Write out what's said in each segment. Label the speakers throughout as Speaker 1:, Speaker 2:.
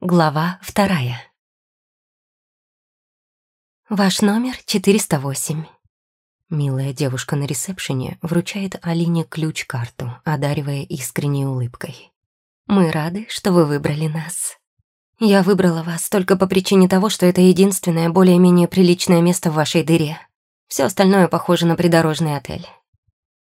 Speaker 1: Глава вторая. Ваш номер 408. Милая девушка на ресепшене вручает Алине ключ-карту, одаривая искренней улыбкой. Мы рады, что вы выбрали нас. Я выбрала вас только по причине того, что это единственное более-менее приличное место в вашей дыре. Все остальное похоже на придорожный отель.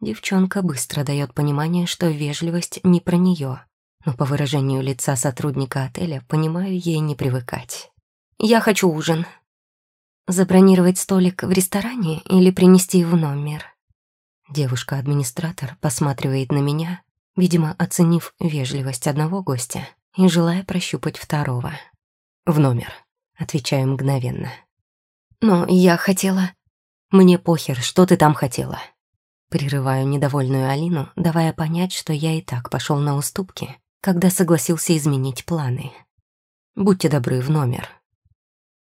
Speaker 1: Девчонка быстро дает понимание, что вежливость не про нее, но по выражению лица сотрудника отеля понимаю ей не привыкать. «Я хочу ужин. Забронировать столик в ресторане или принести в номер?» Девушка-администратор посматривает на меня, видимо, оценив вежливость одного гостя и желая прощупать второго. «В номер», — отвечаю мгновенно. «Но я хотела...» «Мне похер, что ты там хотела». Прерываю недовольную Алину, давая понять, что я и так пошел на уступки, когда согласился изменить планы. Будьте добры в номер.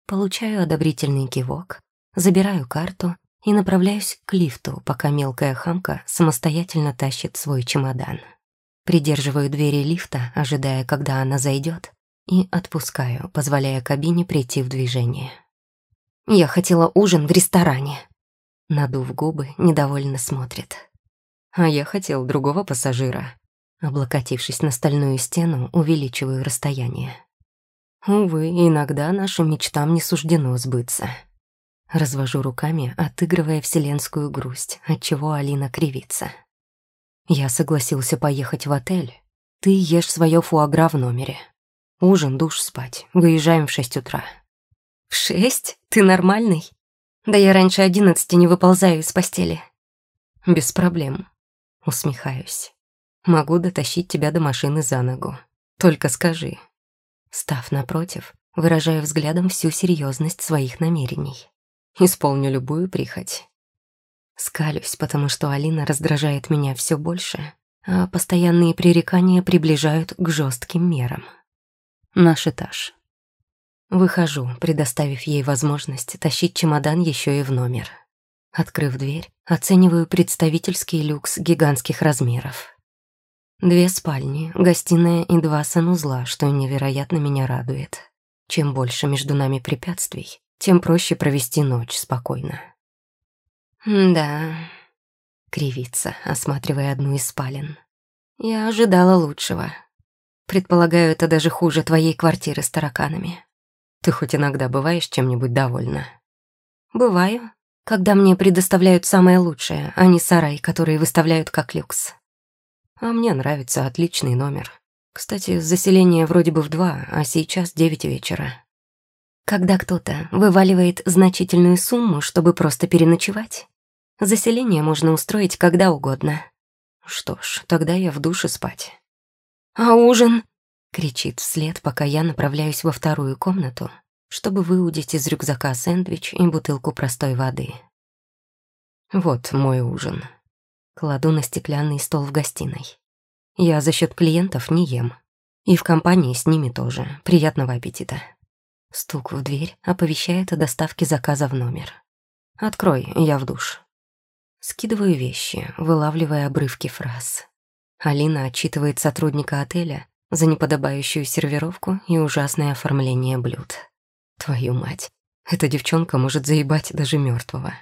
Speaker 1: Получаю одобрительный кивок, забираю карту и направляюсь к лифту, пока мелкая хамка самостоятельно тащит свой чемодан. Придерживаю двери лифта, ожидая, когда она зайдет, и отпускаю, позволяя кабине прийти в движение. Я хотела ужин в ресторане. Надув губы, недовольно смотрит. А я хотел другого пассажира, Облокотившись на стальную стену, увеличиваю расстояние. Увы, иногда нашим мечтам не суждено сбыться. Развожу руками, отыгрывая вселенскую грусть, отчего Алина кривится. Я согласился поехать в отель. Ты ешь свое фуагра в номере. Ужин, душ, спать. Выезжаем в шесть утра. В шесть? Ты нормальный? Да я раньше одиннадцати не выползаю из постели. Без проблем. Усмехаюсь. Могу дотащить тебя до машины за ногу. Только скажи». Став напротив, выражая взглядом всю серьезность своих намерений. Исполню любую прихоть. Скалюсь, потому что Алина раздражает меня все больше, а постоянные пререкания приближают к жестким мерам. Наш этаж. Выхожу, предоставив ей возможность тащить чемодан еще и в номер. Открыв дверь, оцениваю представительский люкс гигантских размеров. Две спальни, гостиная и два санузла, что невероятно меня радует. Чем больше между нами препятствий, тем проще провести ночь спокойно. «Да...» — кривится, осматривая одну из спален. «Я ожидала лучшего. Предполагаю, это даже хуже твоей квартиры с тараканами. Ты хоть иногда бываешь чем-нибудь довольна?» «Бываю, когда мне предоставляют самое лучшее, а не сарай, который выставляют как люкс». А мне нравится отличный номер. Кстати, заселение вроде бы в два, а сейчас девять вечера. Когда кто-то вываливает значительную сумму, чтобы просто переночевать, заселение можно устроить когда угодно. Что ж, тогда я в душе спать. «А ужин?» — кричит вслед, пока я направляюсь во вторую комнату, чтобы выудить из рюкзака сэндвич и бутылку простой воды. Вот мой ужин. Кладу на стеклянный стол в гостиной. Я за счет клиентов не ем. И в компании с ними тоже. Приятного аппетита. Стук в дверь оповещает о доставке заказа в номер. «Открой, я в душ». Скидываю вещи, вылавливая обрывки фраз. Алина отчитывает сотрудника отеля за неподобающую сервировку и ужасное оформление блюд. Твою мать, эта девчонка может заебать даже мертвого.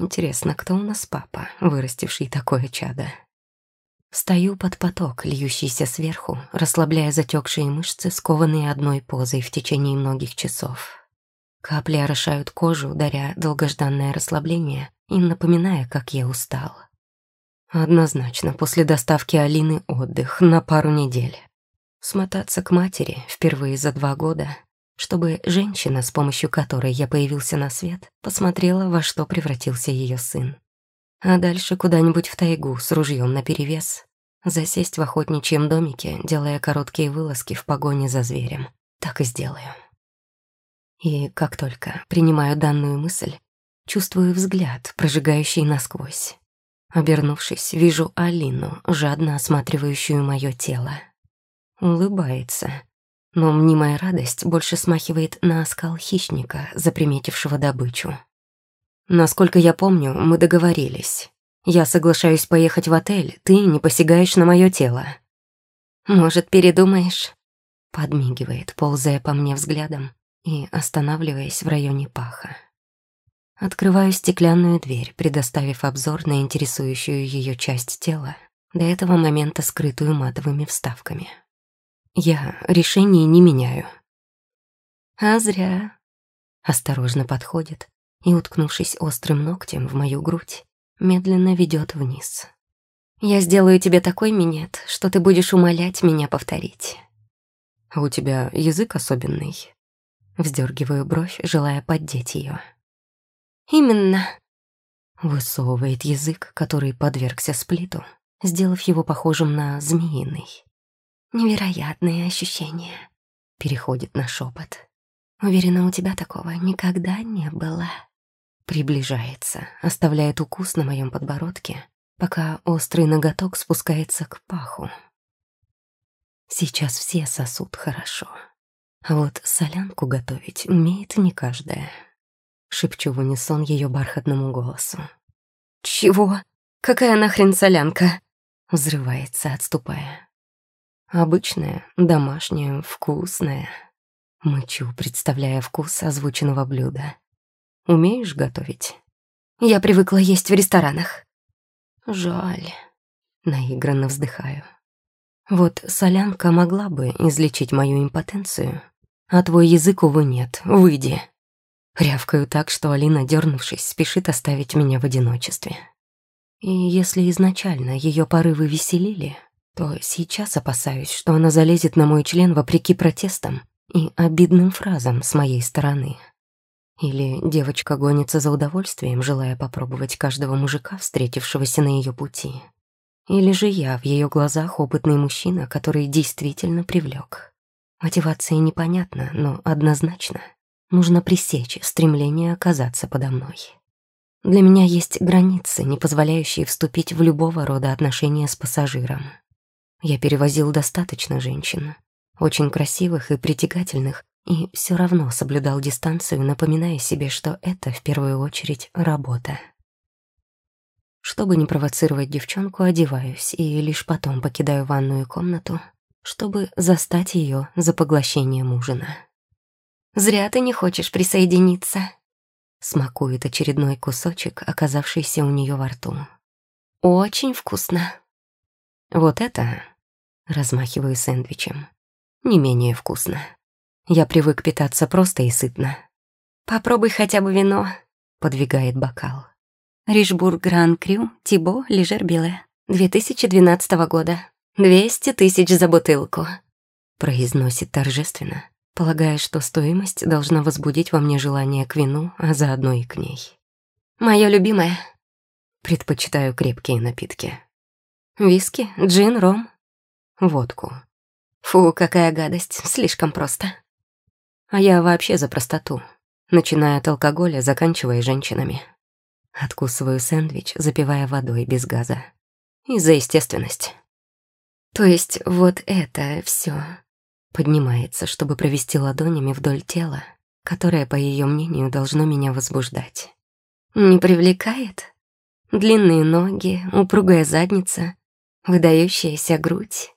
Speaker 1: Интересно, кто у нас папа, вырастивший такое чадо? Стою под поток, льющийся сверху, расслабляя затекшие мышцы, скованные одной позой в течение многих часов. Капли орошают кожу, даря долгожданное расслабление и напоминая, как я устал. Однозначно, после доставки Алины отдых на пару недель. Смотаться к матери впервые за два года чтобы женщина, с помощью которой я появился на свет, посмотрела, во что превратился ее сын. А дальше куда-нибудь в тайгу с ружьем наперевес, засесть в охотничьем домике, делая короткие вылазки в погоне за зверем. Так и сделаю. И как только принимаю данную мысль, чувствую взгляд, прожигающий насквозь. Обернувшись, вижу Алину, жадно осматривающую мое тело. Улыбается, но мнимая радость больше смахивает на оскал хищника, заприметившего добычу. Насколько я помню, мы договорились. Я соглашаюсь поехать в отель, ты не посягаешь на мое тело. Может, передумаешь? подмигивает, ползая по мне взглядом и останавливаясь в районе паха. Открываю стеклянную дверь, предоставив обзор на интересующую ее часть тела, до этого момента скрытую матовыми вставками. Я решение не меняю. А зря. Осторожно подходит и, уткнувшись острым ногтем в мою грудь, медленно ведет вниз. Я сделаю тебе такой минет, что ты будешь умолять меня повторить. А у тебя язык особенный. Вздергиваю бровь, желая поддеть ее. Именно. Высовывает язык, который подвергся сплиту, сделав его похожим на змеиный. Невероятные ощущения. Переходит на шепот. Уверена, у тебя такого никогда не было. Приближается, оставляет укус на моем подбородке, пока острый ноготок спускается к паху. Сейчас все сосут хорошо. А вот солянку готовить умеет не каждая. Шепчу в унисон ее бархатному голосу. «Чего? Какая нахрен солянка?» Взрывается, отступая. «Обычная, домашняя, вкусная». Мычу, представляя вкус озвученного блюда. «Умеешь готовить?» «Я привыкла есть в ресторанах». «Жаль». Наигранно вздыхаю. Вот солянка могла бы излечить мою импотенцию, а твой язык, увы, нет. Выйди. Рявкаю так, что Алина, дернувшись, спешит оставить меня в одиночестве. И если изначально ее порывы веселили, то сейчас опасаюсь, что она залезет на мой член вопреки протестам и обидным фразам с моей стороны. Или девочка гонится за удовольствием, желая попробовать каждого мужика, встретившегося на ее пути. Или же я в ее глазах опытный мужчина, который действительно привлек. Мотивация непонятна, но однозначно нужно пресечь стремление оказаться подо мной. Для меня есть границы, не позволяющие вступить в любого рода отношения с пассажиром. Я перевозил достаточно женщин, очень красивых и притягательных, и все равно соблюдал дистанцию, напоминая себе, что это в первую очередь работа. Чтобы не провоцировать девчонку, одеваюсь и лишь потом покидаю ванную комнату, чтобы застать ее за поглощением ужина. «Зря ты не хочешь присоединиться», — смакует очередной кусочек, оказавшийся у нее во рту. «Очень вкусно». «Вот это...» — размахиваю сэндвичем. «Не менее вкусно. Я привык питаться просто и сытно». «Попробуй хотя бы вино», — подвигает бокал. Ришбург Гран Крю, Тибо, Лежер Биле. 2012 года. 200 тысяч за бутылку. Произносит торжественно, полагая, что стоимость должна возбудить во мне желание к вину, а заодно и к ней. Моё любимое. Предпочитаю крепкие напитки. Виски, джин, ром, водку. Фу, какая гадость, слишком просто. А я вообще за простоту, начиная от алкоголя, заканчивая женщинами. Откусываю сэндвич, запивая водой без газа. И за естественность. То есть вот это все поднимается, чтобы провести ладонями вдоль тела, которое, по ее мнению, должно меня возбуждать. Не привлекает? Длинные ноги, упругая задница, выдающаяся грудь.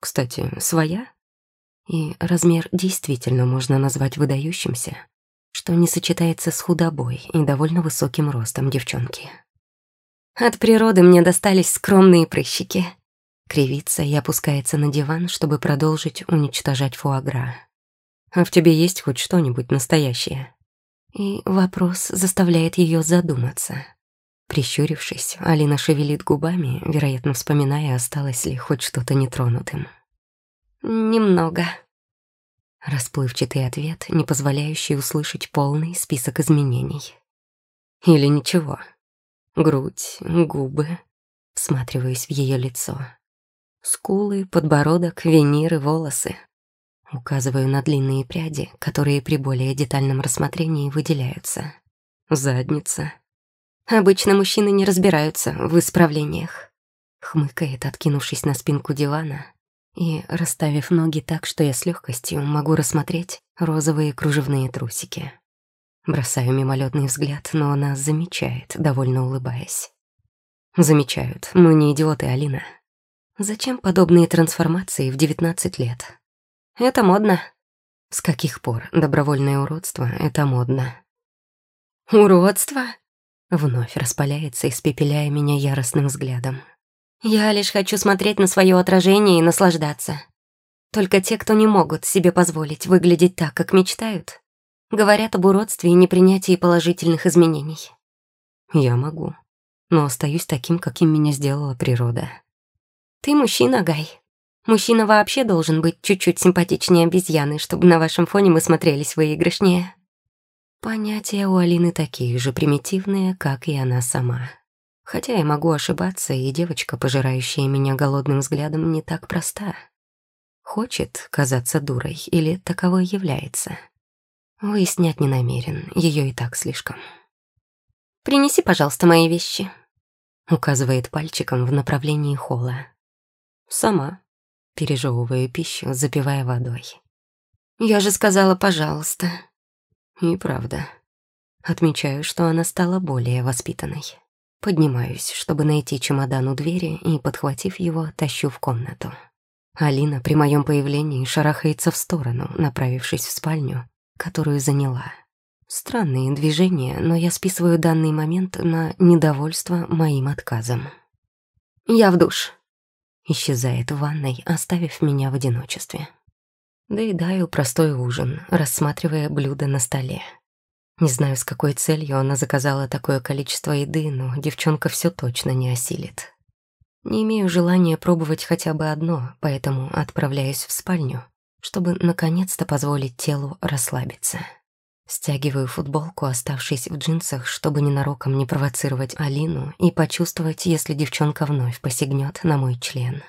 Speaker 1: Кстати, своя? И размер действительно можно назвать выдающимся, что не сочетается с худобой и довольно высоким ростом девчонки. От природы мне достались скромные прыщики. Кривится и опускается на диван, чтобы продолжить уничтожать фуагра. А в тебе есть хоть что-нибудь настоящее? И вопрос заставляет ее задуматься. Прищурившись, Алина шевелит губами, вероятно, вспоминая, осталось ли хоть что-то нетронутым. «Немного», Расплывчатый ответ, не позволяющий услышать полный список изменений. Или ничего. Грудь, губы. Всматриваюсь в ее лицо. Скулы, подбородок, виниры, волосы. Указываю на длинные пряди, которые при более детальном рассмотрении выделяются. Задница. Обычно мужчины не разбираются в исправлениях. Хмыкает, откинувшись на спинку дивана, и расставив ноги так, что я с легкостью могу рассмотреть розовые кружевные трусики. Бросаю мимолетный взгляд, но она замечает, довольно улыбаясь. Замечают, мы не идиоты, Алина. Зачем подобные трансформации в 19 лет? Это модно. С каких пор добровольное уродство — это модно? Уродство? Вновь распаляется, испепеляя меня яростным взглядом. Я лишь хочу смотреть на свое отражение и наслаждаться. Только те, кто не могут себе позволить выглядеть так, как мечтают, говорят об уродстве и непринятии положительных изменений. Я могу, но остаюсь таким, каким меня сделала природа. Ты мужчина, Гай. Мужчина вообще должен быть чуть-чуть симпатичнее обезьяны, чтобы на вашем фоне мы смотрелись выигрышнее. Понятия у Алины такие же примитивные, как и она сама. Хотя я могу ошибаться, и девочка, пожирающая меня голодным взглядом, не так проста. Хочет казаться дурой или таковой является. Выяснять не намерен, ее и так слишком. «Принеси, пожалуйста, мои вещи», — указывает пальчиком в направлении холла. «Сама», пережевываю пищу, запивая водой. «Я же сказала, пожалуйста». И правда. Отмечаю, что она стала более воспитанной. Поднимаюсь, чтобы найти чемодан у двери и, подхватив его, тащу в комнату. Алина при моем появлении шарахается в сторону, направившись в спальню, которую заняла. Странные движения, но я списываю данный момент на недовольство моим отказом. «Я в душ», исчезает в ванной, оставив меня в одиночестве. Доедаю простой ужин, рассматривая блюда на столе. Не знаю, с какой целью она заказала такое количество еды, но девчонка все точно не осилит. Не имею желания пробовать хотя бы одно, поэтому отправляюсь в спальню, чтобы наконец-то позволить телу расслабиться. Стягиваю футболку, оставшись в джинсах, чтобы ненароком не провоцировать Алину и почувствовать, если девчонка вновь посягнет на мой член.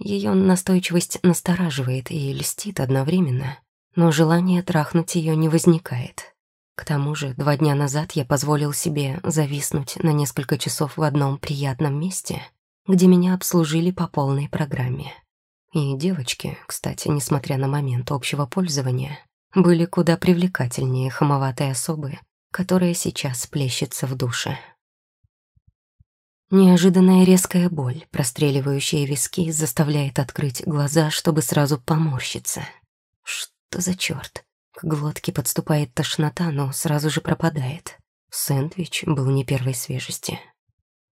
Speaker 1: Ее настойчивость настораживает и льстит одновременно, но желание трахнуть ее не возникает. К тому же, два дня назад я позволил себе зависнуть на несколько часов в одном приятном месте, где меня обслужили по полной программе. И девочки, кстати, несмотря на момент общего пользования, были куда привлекательнее хамоватой особы, которая сейчас плещется в душе. Неожиданная резкая боль, простреливающая виски, заставляет открыть глаза, чтобы сразу поморщиться. Что за черт? К глотке подступает тошнота, но сразу же пропадает. Сэндвич был не первой свежести.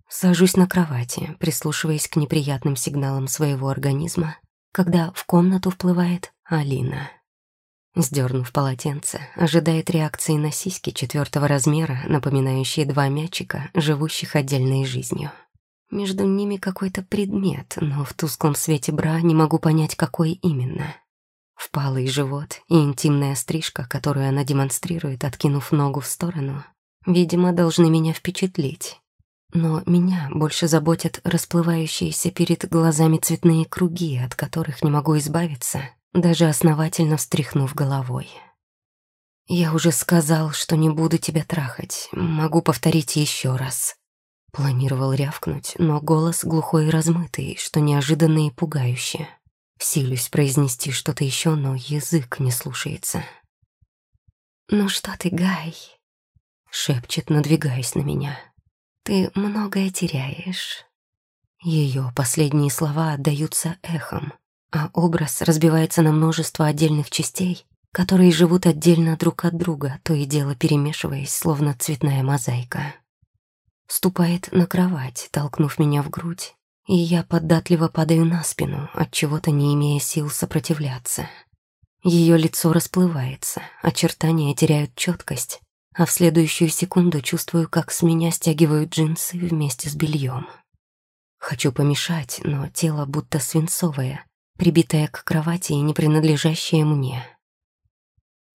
Speaker 1: Сажусь на кровати, прислушиваясь к неприятным сигналам своего организма, когда в комнату вплывает Алина. Сдернув полотенце, ожидает реакции на сиськи четвертого размера, напоминающие два мячика, живущих отдельной жизнью. Между ними какой-то предмет, но в тусклом свете бра не могу понять, какой именно. Впалый живот и интимная стрижка, которую она демонстрирует, откинув ногу в сторону, видимо, должны меня впечатлить. Но меня больше заботят расплывающиеся перед глазами цветные круги, от которых не могу избавиться, даже основательно встряхнув головой. «Я уже сказал, что не буду тебя трахать. Могу повторить еще раз». Планировал рявкнуть, но голос глухой и размытый, что неожиданно и пугающе. Силюсь произнести что-то еще, но язык не слушается. «Ну что ты, Гай?» — шепчет, надвигаясь на меня. «Ты многое теряешь». Ее последние слова отдаются эхом, а образ разбивается на множество отдельных частей, которые живут отдельно друг от друга, то и дело перемешиваясь, словно цветная мозаика. Ступает на кровать, толкнув меня в грудь, и я податливо падаю на спину, от чего-то не имея сил сопротивляться. Ее лицо расплывается, очертания теряют четкость, а в следующую секунду чувствую, как с меня стягивают джинсы вместе с бельем. Хочу помешать, но тело будто свинцовое, прибитая к кровати и не принадлежащая мне.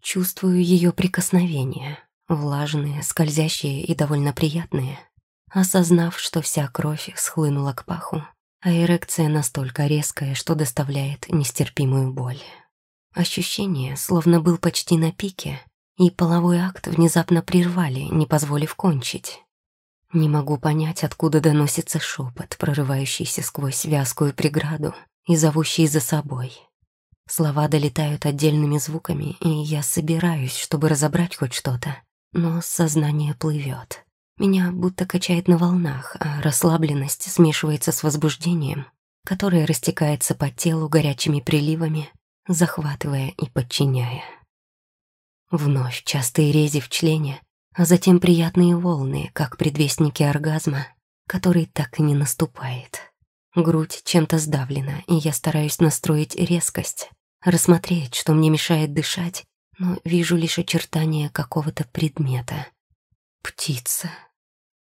Speaker 1: Чувствую ее прикосновения, влажные, скользящие и довольно приятные, осознав, что вся кровь схлынула к паху, а эрекция настолько резкая, что доставляет нестерпимую боль. Ощущение, словно был почти на пике, и половой акт внезапно прервали, не позволив кончить. Не могу понять, откуда доносится шепот, прорывающийся сквозь вязкую преграду, и зовущий за собой. Слова долетают отдельными звуками, и я собираюсь, чтобы разобрать хоть что-то, но сознание плывет. Меня будто качает на волнах, а расслабленность смешивается с возбуждением, которое растекается по телу горячими приливами, захватывая и подчиняя. Вновь частые рези в члене, а затем приятные волны, как предвестники оргазма, который так и не наступает. Грудь чем-то сдавлена, и я стараюсь настроить резкость, рассмотреть, что мне мешает дышать, но вижу лишь очертания какого-то предмета. Птица.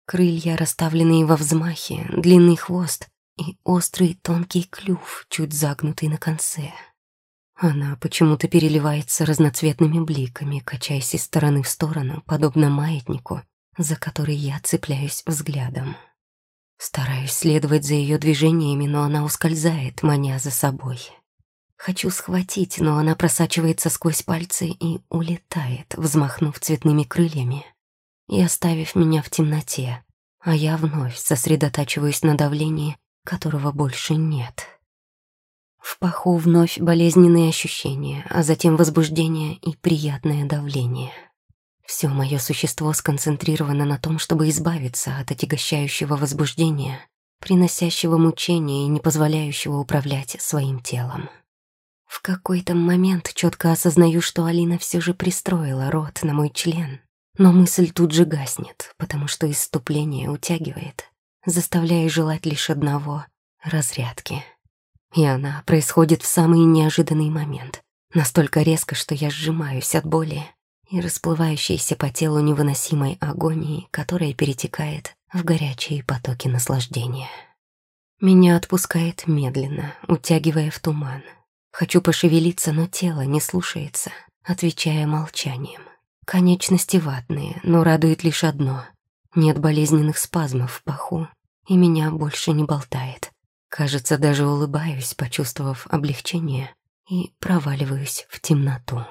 Speaker 1: Крылья, расставленные во взмахе, длинный хвост и острый тонкий клюв, чуть загнутый на конце. Она почему-то переливается разноцветными бликами, качаясь из стороны в сторону, подобно маятнику, за который я цепляюсь взглядом. Стараюсь следовать за ее движениями, но она ускользает, маня за собой. Хочу схватить, но она просачивается сквозь пальцы и улетает, взмахнув цветными крыльями и оставив меня в темноте, а я вновь сосредотачиваюсь на давлении, которого больше нет. В паху вновь болезненные ощущения, а затем возбуждение и приятное давление. Все мое существо сконцентрировано на том, чтобы избавиться от отягощающего возбуждения, приносящего мучения и не позволяющего управлять своим телом. В какой-то момент четко осознаю, что Алина все же пристроила рот на мой член, но мысль тут же гаснет, потому что иступление утягивает, заставляя желать лишь одного — разрядки. И она происходит в самый неожиданный момент. Настолько резко, что я сжимаюсь от боли и расплывающейся по телу невыносимой агонии, которая перетекает в горячие потоки наслаждения. Меня отпускает медленно, утягивая в туман. Хочу пошевелиться, но тело не слушается, отвечая молчанием. Конечности ватные, но радует лишь одно. Нет болезненных спазмов в паху, и меня больше не болтает. Кажется, даже улыбаюсь, почувствовав облегчение, и проваливаюсь в темноту.